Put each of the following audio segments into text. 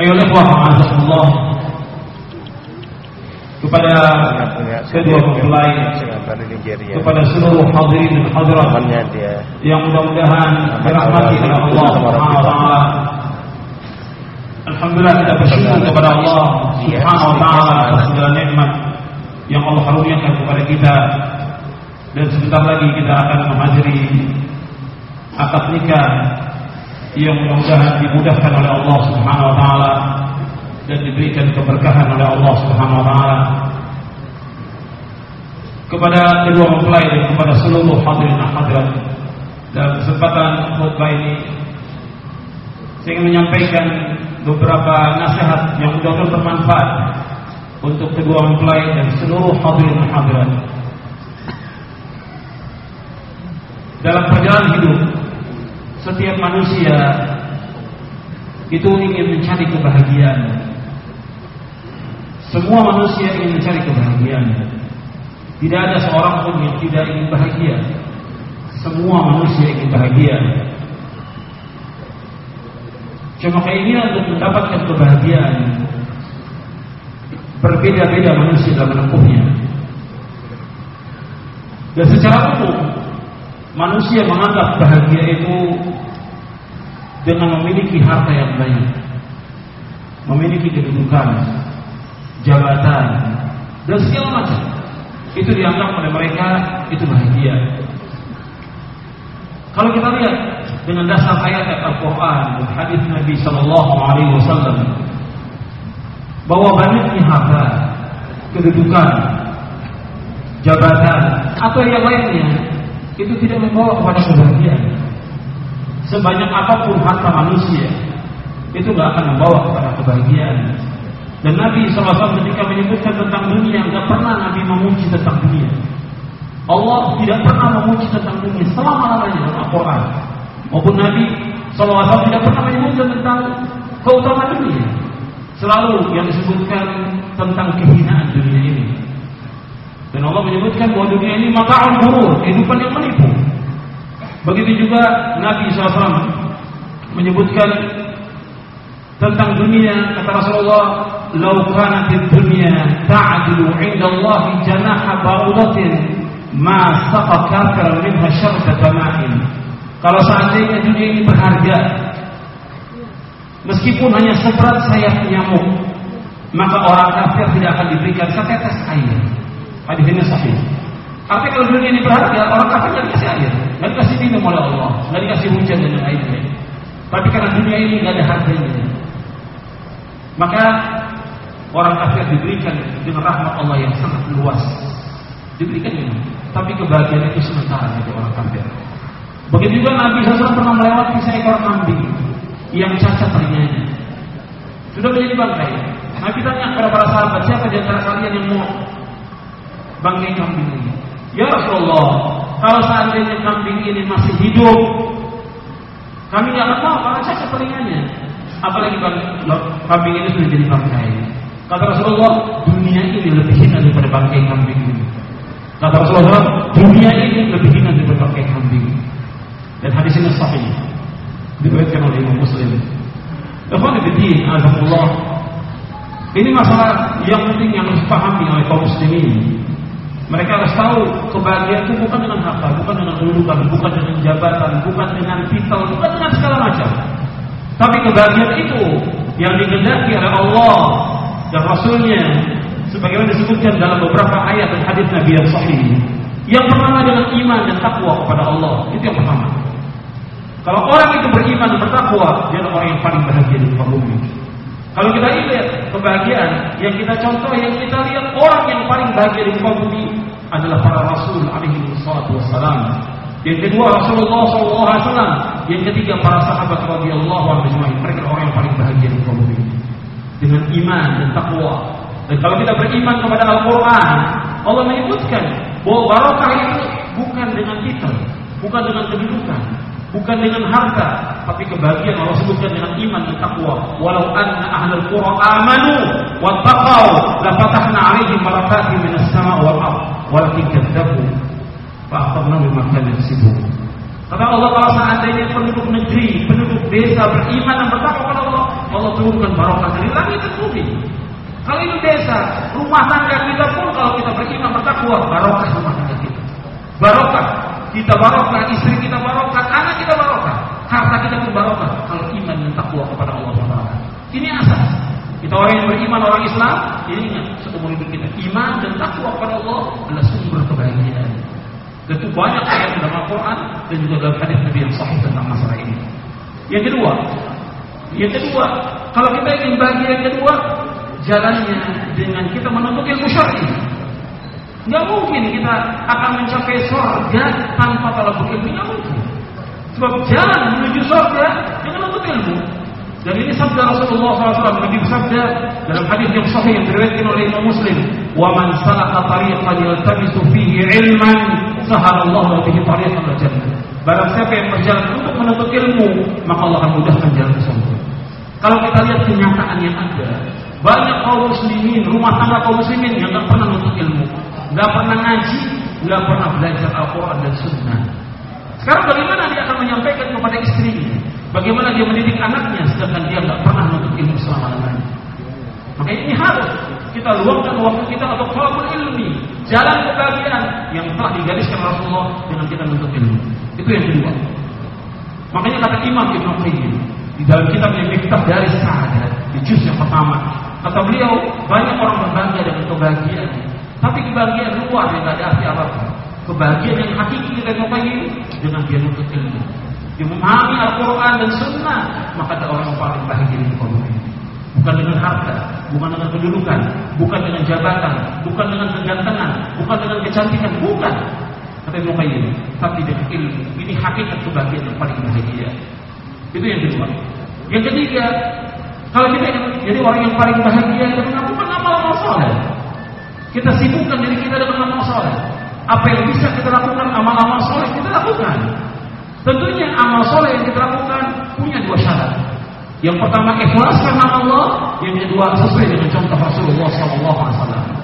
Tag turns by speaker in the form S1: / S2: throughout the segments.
S1: Ayo ikhwah Allah kepada kedua mempelai kepada seluruh hadirin dan hadirat yang mudah-mudahan dirahmati oleh Allah taala. Alhamdulillah kita bersyukur kepada Allah Subhanahu wa taala atas segala nikmat yang Allah karuniakan kepada kita. Dan sebentar lagi kita akan menghadiri akad nikah yang mudah-mudahan dimudahkan oleh Allah Subhanahu wa taala dan diberikan keberkahan oleh Allah Subhanahu wa taala kepada kedua mempelai dan kepada seluruh hadirin hadirat dalam kesempatan khutbah ini saya ingin menyampaikan beberapa nasihat yang mudah-mudahan bermanfaat untuk kedua mempelai dan seluruh hadirin hadirat dalam perjalanan hidup setiap manusia itu ingin mencari kebahagiaan. Semua manusia ingin mencari kebahagiaan. Tidak ada seorang pun yang tidak ingin bahagia. Semua manusia ingin bahagia. Cuma keinginan untuk mendapatkan kebahagiaan berbeda-beda manusia dalam menempuhnya. Dan secara umum manusia menganggap bahagia itu dengan memiliki harta yang banyak, memiliki kedudukan, jabatan, dan segala macam. Itu dianggap oleh mereka itu bahagia. Kalau kita lihat dengan dasar ayat Al-Quran dan hadis Nabi Sallallahu Alaihi Wasallam bahwa banyaknya harta, kedudukan, jabatan atau yang lainnya itu tidak membawa kepada kebahagiaan. Sebanyak apa pun harta manusia, itu nggak akan membawa kepada kebahagiaan. Dan Nabi SAW ketika menyebutkan tentang dunia, nggak pernah Nabi memuji tentang dunia. Allah tidak pernah memuji tentang dunia selama lamanya dalam Al-Quran. Maupun Nabi SAW tidak pernah menyebutkan tentang keutamaan dunia. Selalu yang disebutkan tentang kehinaan dunia ini. Dan Allah menyebutkan bahwa dunia ini mata'un burur, kehidupan yang menipu. Begitu juga Nabi SAW menyebutkan tentang dunia kata Rasulullah, "Lau kanatid dunya ta'dilu 'inda Allah janaha ba'udatin ma kafiran minha syarbata ma'in." Kalau seandainya dunia ini berharga meskipun hanya seberat sayap nyamuk, maka orang kafir tidak akan diberikan setetes air. Hadis ini sahih. Artinya kalau dunia ini berharga, orang kafir tidak dikasih air, tidak dikasih minum oleh Allah, tidak dikasih hujan dan lainnya. Tapi karena dunia ini tidak ada harganya, maka orang kafir diberikan dengan rahmat Allah yang sangat luas. Diberikan ini, tapi kebahagiaan itu sementara bagi orang kafir. Begitu juga Nabi SAW pernah melewati seekor kambing yang cacat telinganya. Sudah menjadi bangkai. Nabi tanya kepada para sahabat, siapa di antara kalian yang mau bangkai kambing ini? Ya Rasulullah, kalau seandainya kambing ini masih hidup, kami nggak akan mau karena cacat telinganya. Apalagi kambing ini sudah jadi bangkai. Kata Rasulullah, dunia ini lebih hina daripada bangkai kambing. Kata Rasulullah, dunia ini lebih ringan daripada pakai kambing. Dan hadis ini sahih. Diriwayatkan oleh Imam Muslim. Ikhwan fillah, Allah. Ini masalah yang penting yang harus dipahami oleh kaum muslimin. Mereka harus tahu kebahagiaan itu bukan dengan harta, bukan dengan kedudukan, bukan dengan jabatan, bukan dengan titel, bukan dengan segala macam. Tapi kebahagiaan itu yang digendaki oleh Allah dan Rasulnya sebagaimana disebutkan dalam beberapa ayat dan hadis Nabi yang sahih. Yang pertama dengan iman dan takwa kepada Allah. Itu yang pertama. Kalau orang itu beriman dan bertakwa, dia adalah orang yang paling bahagia di muka bumi. Kalau kita lihat kebahagiaan yang kita contoh, yang kita lihat orang yang paling bahagia di muka bumi adalah para rasul alaihi wassalam. Yang kedua Rasulullah SAW. Yang ketiga para sahabat radhiyallahu anhum Mereka orang yang paling bahagia di muka bumi. Dengan iman dan takwa. Dan kalau kita beriman kepada Al-Quran, Allah menyebutkan bahwa barokah itu bukan dengan titel, bukan dengan kedudukan, bukan dengan harta, tapi kebahagiaan Allah sebutkan dengan iman dan takwa. Walau anna ahlul qura amanu wattaqau la fatahna 'alaihim barakatin minas sama' wal ard walakin kadzabu fa akhadna bima kanu Kata Allah kalau seandainya penduduk negeri, penduduk desa beriman dan bertakwa kepada Allah, Allah turunkan barokah dari langit dan bumi. Kalau ini desa, rumah tangga kita pun kalau kita beriman bertakwa, barokah rumah tangga kita. Barokah kita barokah, istri kita barokah, anak kita barokah, harta kita pun barokah kalau iman dan takwa kepada Allah Subhanahu Ini asas. Kita orang yang beriman, orang Islam, ini ingat seumur hidup kita iman dan takwa kepada Allah adalah sumber kebahagiaan. Tentu banyak ayat dalam Al-Quran dan juga dalam hadis Nabi yang sahih tentang masalah ini. Yang kedua, yang kedua, kalau kita ingin bahagia yang kedua, jalannya dengan kita menuntut ilmu syar'i. Nggak mungkin kita akan mencapai surga tanpa talabul ilmu. Nggak mungkin. Sebab jalan menuju surga dengan menuntut ilmu. Dan ini sabda Rasulullah SAW. Nabi bersabda dalam hadis yang sahih yang diriwayatkan oleh Imam Muslim. Wa man salaka tariqan yaltamisu fihi ilman sahalallahu bihi tariqan al jannah. Barang siapa yang berjalan untuk menuntut ilmu, maka Allah akan mudahkan jalan surga. Kalau kita lihat kenyataan yang ada, banyak kaum muslimin, rumah tangga kaum muslimin yang tak pernah menuntut ilmu, nggak pernah ngaji, nggak pernah belajar Al-Quran dan Sunnah. Sekarang bagaimana dia akan menyampaikan kepada istrinya? Bagaimana dia mendidik anaknya sedangkan dia nggak pernah menuntut ilmu selama lamanya? Maka ini harus kita luangkan waktu kita untuk talabul ilmi, jalan kebahagiaan yang telah digariskan Rasulullah dengan kita menuntut ilmu. Itu yang kedua. Makanya kata Imam Ibn Qayyim di dalam kitab yang Miftah dari Sa'adat di juz yang pertama kata beliau banyak orang berbangga dengan kebahagiaan tapi kebahagiaan luar yang tidak ada arti apa-apa kebahagiaan yang hakiki kita Qayyim dengan dia menuntut ilmu dia memahami Al-Quran dan Sunnah maka ada orang yang paling bahagia di bumi bukan dengan harta bukan dengan kedudukan bukan dengan jabatan bukan dengan kegantengan bukan dengan kecantikan bukan. Kata Ibnu Qayyim tapi dengan ilmu ini hakikat kebahagiaan yang paling bahagia. Itu yang kedua. Yang ketiga kalau kita jadi orang yang paling bahagia itu melakukan amal-amal soleh. Kita sibukkan diri kita dengan amal soleh. Apa yang bisa kita lakukan amal-amal soleh kita lakukan. Tentunya amal soleh yang kita lakukan punya dua syarat yang pertama ikhlas karena Allah yang kedua sesuai dengan contoh Rasulullah SAW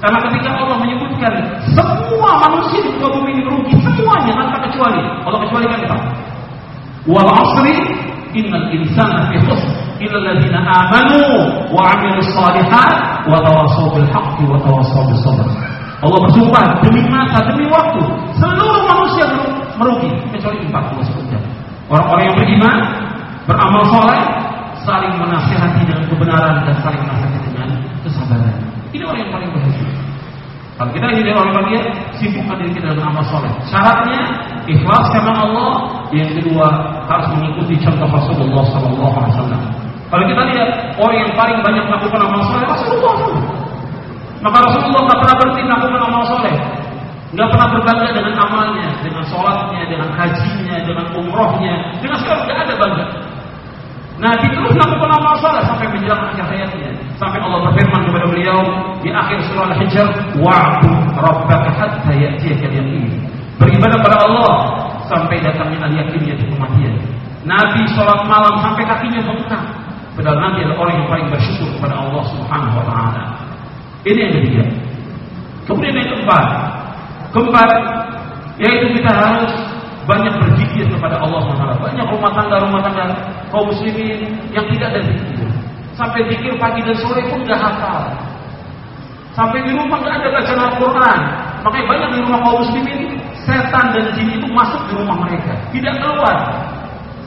S1: karena ketika Allah menyebutkan semua manusia di muka bumi ini merugi semuanya tanpa kecuali Allah kecualikan apa? Wal asri innal insana fi khusr illa alladziina amanu wa 'amilus shalihat wa tawassaw bil haqqi wa tawassaw bis sabr. Allah bersumpah demi masa demi waktu seluruh manusia merugi kecuali empat puluh sekunder. Orang-orang yang beriman, beramal soleh, saling menasihati dengan kebenaran dan saling menasihati dengan kesabaran. Ini orang yang paling bahagia. Kalau kita ingin orang bahagia, sibukkan diri kita dengan amal soleh. Syaratnya ikhlas karena Allah. Yang kedua harus mengikuti contoh Rasulullah Sallallahu Alaihi Wasallam. Kalau kita lihat orang yang paling banyak melakukan amal soleh Rasulullah Maka Rasulullah tidak pernah berhenti melakukan amal soleh. Nggak pernah berbangga dengan amalnya, dengan sholatnya, dengan hajinya, dengan umrohnya, dengan segala tidak ada bangga. Nabi terus melakukan amal soleh sampai menjelang akhir hayatnya. Sampai Allah berfirman kepada beliau di akhir surah Al-Hijr, "Wa'bud rabbaka hatta ya'tiyaka al-yaqin." Beribadah kepada Allah sampai datangnya al-yaqin yaitu kematian. Nabi sholat malam sampai kakinya bengkak. Padahal Nabi adalah orang yang paling bersyukur kepada Allah Subhanahu wa taala. Ini yang ketiga. Kemudian yang keempat, Keempat, yaitu kita harus banyak berzikir kepada Allah SWT. Banyak rumah tangga-rumah tangga kaum muslimin yang tidak ada zikir. Sampai zikir pagi dan sore pun nggak hafal. Sampai di rumah nggak ada baca Al-Quran. Makanya banyak di rumah kaum muslimin setan dan jin itu masuk di rumah mereka, tidak keluar.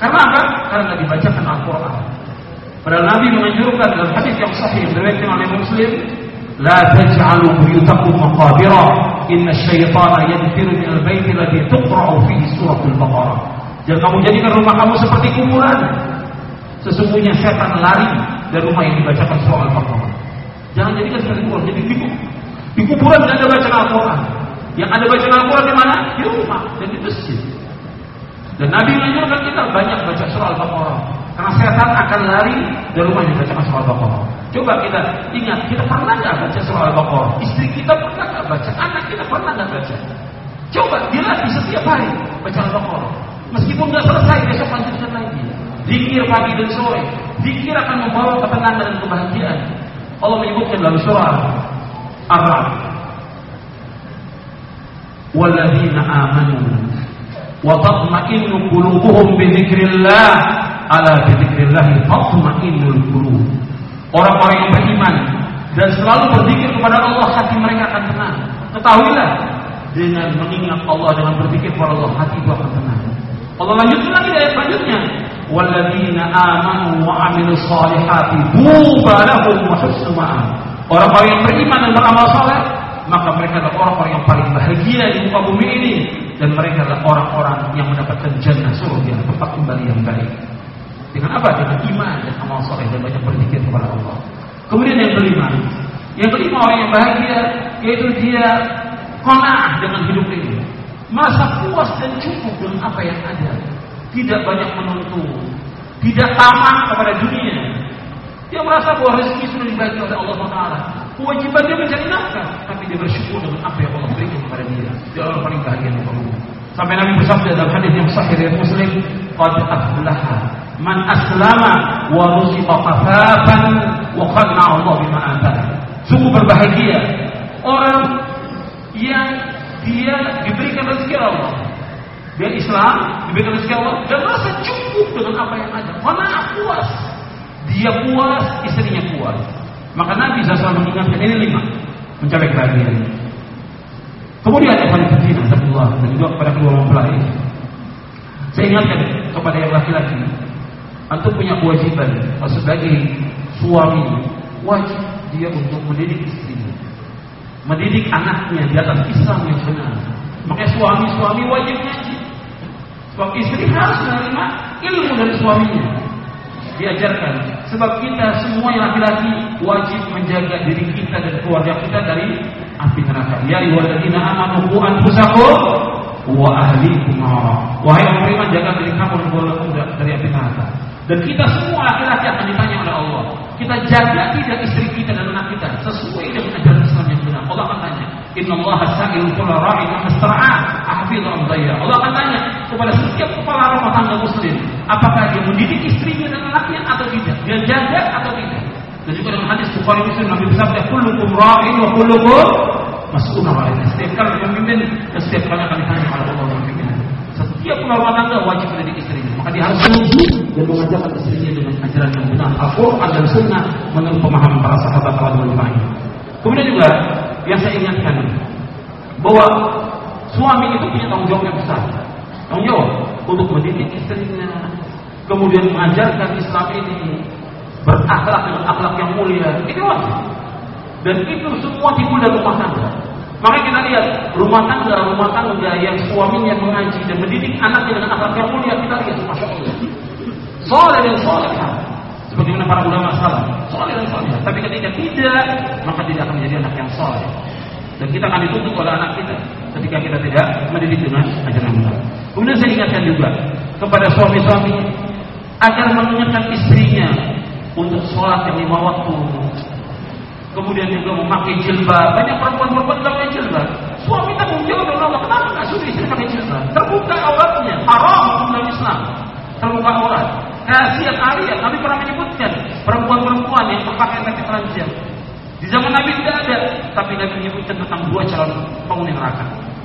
S1: Karena apa? Karena nggak dibacakan Al-Quran. Padahal Nabi menganjurkan dalam hadis yang sahih dari oleh Muslim, "La taj'alu buyutakum maqabira." Inna syaitana yanfir minal baiti ladzi tuqra'u fihi al baqarah. Jangan kamu jadikan rumah kamu seperti kuburan. Sesungguhnya setan lari dari rumah yang dibacakan surah Al-Baqarah. Jangan jadikan seperti kuburan, jadi di Di kuburan tidak ada bacaan Al-Qur'an. Yang ada bacaan Al-Qur'an di mana? Di rumah, Jadi di. Dan Nabi mengajarkan kita banyak baca surah Al-Baqarah. Karena setan akan lari dari rumah yang dibacakan surah Al-Baqarah. Coba kita ingat, kita pernah nggak baca surah Al-Baqarah? Istri kita pernah nggak baca? Anak kita pernah nggak baca? Coba dilatih setiap hari baca Al-Baqarah. Meskipun nggak selesai, besok lanjutkan lagi. Zikir pagi dan sore. Zikir akan membawa ketenangan dan kebahagiaan. Allah menyebutkan dalam surah Ar-Ra'd. Walladzina amanu wa tatma'innu qulubuhum bi dzikrillah ala dzikrillah tatma'innul qulub. Orang-orang yang beriman dan selalu berzikir kepada Allah hati mereka akan tenang. Ketahuilah dengan mengingat Allah dengan berzikir kepada Allah hati itu akan tenang. Allah lanjutkan lagi ayat selanjutnya. Walladzina amanu wa amilus solihati tuba lahum wa husnu orang-orang yang beriman dan beramal saleh maka mereka adalah orang-orang yang paling bahagia di muka bumi ini. Dan mereka adalah orang-orang yang mendapatkan jannah surga tempat kembali yang baik dengan apa? Dengan iman dan amal soleh dan banyak berzikir kepada Allah. Kemudian yang kelima, yang kelima orang yang bahagia yaitu dia kona'ah dengan hidup ini. Masa puas dan cukup dengan apa yang ada. Tidak banyak menuntut, tidak tamak kepada dunia. Dia merasa bahwa rezeki sudah dibagi oleh Allah Taala. Kewajiban dia mencari nafkah, tapi dia bersyukur dengan apa yang Allah berikan kepada dia. Dia orang paling bahagia muka Sampai Nabi bersabda dalam hadis yang sahih dari Muslim, "Qad aflaha man aslama wa ruziqa kafafan wa qanna Allah bima atana." Sungguh berbahagia orang yang dia diberikan rezeki Allah. Dia Islam, diberikan rezeki Allah dan merasa cukup dengan apa yang ada. Mana puas. Dia puas, istrinya puas. Maka Nabi SAW mengingatkan ini lima mencapai kebahagiaan. Kemudian yang paling penting dan juga kepada kedua mempelai. Saya ingatkan kepada yang laki-laki, antum punya kewajiban sebagai suami wajib dia untuk mendidik istrinya, mendidik anaknya di atas Islam yang benar. Makanya suami-suami wajib ngaji. Sebab istri harus menerima ilmu dari suaminya. Diajarkan. Sebab kita semua yang laki-laki wajib menjaga diri kita dan keluarga kita dari api neraka. Ya ayyuhalladzina amanu qu anfusakum wa ahlikum nar. Wahai orang beriman jaga diri kamu dan keluarga dari api neraka. Dan kita semua laki-laki akan ditanya oleh Allah. Kita jaga tidak istri kita dan anak kita sesuai dengan ajaran Islam yang benar. Allah akan tanya, Inna Allah sa'il kulla ra'in mastar'a ahfidhu amdaya. Allah akan tanya kepada setiap kepala rumah tangga muslim, apakah dia mendidik istrinya dan anaknya atau tidak? Dia jaga atau tidak? Dan juga dalam hadis Bukhari Muslim Nabi bersabda, "Kullukum ra'in wa kullukum mas'ulun 'an Setiap kali pemimpin setiap kali akan ditanya oleh Allah. Setiap rumah tangga wajib mendidik istrinya. Maka harus mendidik dan mengajarkan istrinya dengan ajaran yang benar, Al-Quran dan Sunnah menurut pemahaman para sahabat radhiyallahu anhum. Kemudian juga yang saya ingatkan bahwa suami itu punya tanggung jawab yang besar. Tanggung jawab untuk mendidik istrinya, kemudian mengajarkan Islam ini berakhlak dengan akhlak yang mulia. Ini wajib. Dan itu semua timbul dari rumah tangga. Makanya kita lihat rumah tangga, rumah tangga yang suaminya mengaji dan mendidik anaknya dengan akhlak yang mulia, kita lihat, masya Allah. Soleh dan soleh. Sebagaimana para ulama salah, soleh dan soleh. Tapi ketika tidak, maka tidak akan menjadi anak yang soleh. Dan kita akan dituntut oleh anak kita ketika kita tidak mendidik dengan ajaran benar. Kemudian saya ingatkan juga kepada suami-suami agar mengingatkan istrinya untuk sholat yang lima waktu. Kemudian juga memakai jilbab. Banyak perempuan-perempuan tidak pakai jilbab. Suami tanggung jawab dengan Allah. Kenapa nggak suruh istri pakai jilbab? Terbuka auratnya. Haram dalam Islam. Terbuka aurat. Kasihan Arya. Kami pernah menyebutkan perempuan-perempuan yang memakai tapi telanjang. Di zaman Nabi tidak ada, tapi Nabi menyebutkan tentang dua calon penghuni neraka.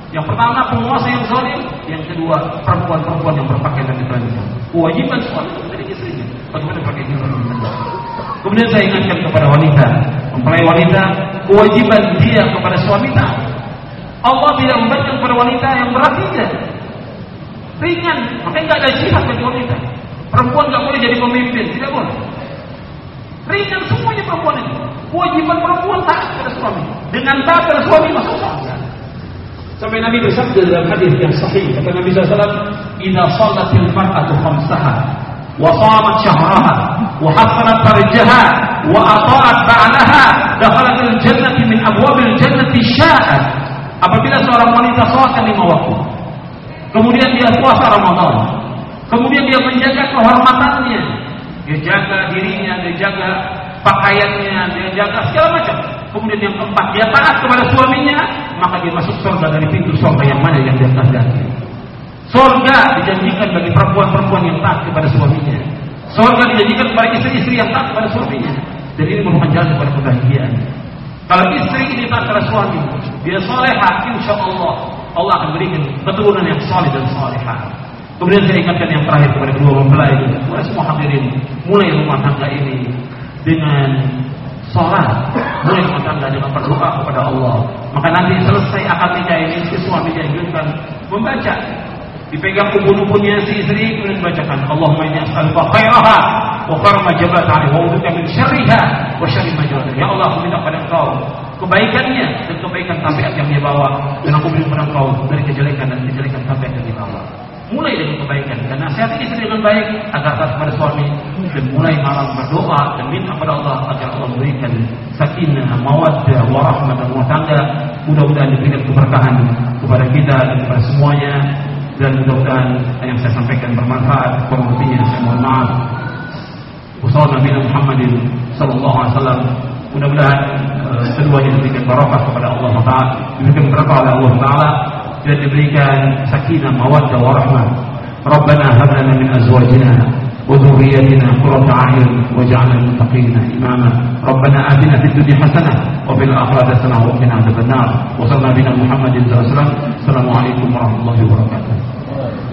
S1: Yang pertama penguasa yang zalim, yang kedua perempuan-perempuan yang berpakaian dan telanjang. Kewajiban suami dari istrinya bagaimana pakai jilbab Kemudian saya ingatkan kepada wanita, mempelai wanita, kewajiban dia kepada suami Allah tidak memberikan kepada wanita yang berat tidak. Ringan, makanya nggak ada jihad bagi wanita. Perempuan nggak boleh jadi pemimpin, tidak boleh. Ringan semuanya perempuan itu. Kewajiban perempuan taat kepada suami. Dengan taat kepada suami masuk surga. Sampai Nabi bersabda dalam hadis yang sahih kata Nabi SAW, "Idza shalatil mar'atu khamsaha wa hasanat farjaha wa ata'at ba'laha dakhalatil jannati min abwabil jannati sya'at." Apabila seorang wanita sholat lima waktu, kemudian dia puasa Ramadan, kemudian dia menjaga kehormatannya, dia jaga dirinya, dia jaga pakaiannya, dia jaga segala macam. Kemudian yang keempat, dia taat kepada suaminya, maka dia masuk surga dari pintu surga yang mana yang dia kehendaki. Surga dijanjikan bagi perempuan-perempuan yang taat kepada suaminya. Surga dijanjikan kepada istri-istri yang taat kepada suaminya. Dan ini merupakan jalan kepada kebahagiaan. Kalau istri ini taat kepada suami, dia solehah, insya Allah Allah akan berikan keturunan yang soleh dan solehah. Kemudian saya ingatkan yang terakhir kepada kedua mempelai, kepada semua hadirin, mulai rumah tangga ini dengan sholat, mulai rumah tangga dengan berdoa kepada Allah. Maka nanti selesai akad nikah ini si suami dianjurkan membaca dipegang ubun-ubunnya si istri kemudian dibacakan Allahumma inni as'aluka khairaha wa khaira ma jabat alaihi wa a'udzuka min syarriha wa syarri ma ya Allah aku minta pada engkau kebaikannya dan kebaikan tabiat yang dia bawa. Dan aku minta pada engkau dari kejelekan dan kejelekan tabiat yang dia bawa. Mulai dengan kebaikan dan nasihat istri dengan baik agar taat kepada suami. Dan mulai malam berdoa dan minta kepada Allah agar Allah memberikan sakinah, mawaddah, warahmah dan rumah tangga. Mudah-mudahan diberikan keberkahan kepada kita dan kepada semuanya dan mudah-mudahan yang saya sampaikan bermanfaat lebihnya saya mohon maaf. Wassalamualaikum Nabi Muhammadin Sallallahu Alaihi Wasallam mudah-mudahan uh, keduanya diberikan barakah kepada Allah Taala diberikan barakah oleh Allah Taala dan diberikan sakinah mawaddah warahmah. Rabbana hab lana min azwajina qurrata a'yun waj'alna lil muttaqina imama Rabbana atina fid dunya hasanah wa fil akhirati hasanah wa qina adzabannar wa sallallahu ala Muhammadin sallallahu alaihi wasallam assalamu alaikum warahmatullahi wabarakatuh